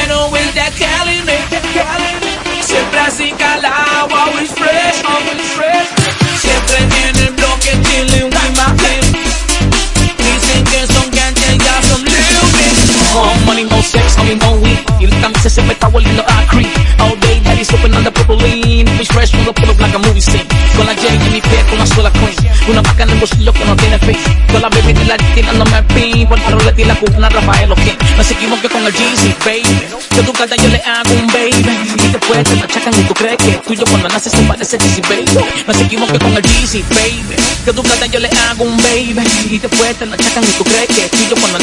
bueno with that Cali, that Cali. Siempre así calado, always fresh, always fresh. Siempre en el bloque chilling with my flip. Dicen que son ganchas, ya son little bit. Oh, money, no sex, only no weed. Y la camisa se me está volviendo a creep. All day, daddy's open on the purple lean. Always fresh, no lo puedo, like a movie scene. Con la J, que mi pie, con la sola queen. Una vaca en el bolsillo que no tiene fin. Con la baby de la tirándome el pin. Por el rolete y la cuna Rafael O'King. No se equivoque con el Jeezy, baby. Que tu carta yo le hago un baby. Y después te machacan y tú crees que tuyo cuando naces se parece Jeezy, baby. No se equivoque con el Jeezy, baby. Que tu carta yo le hago un baby. Y después te machacan y tú crees que tuyo cuando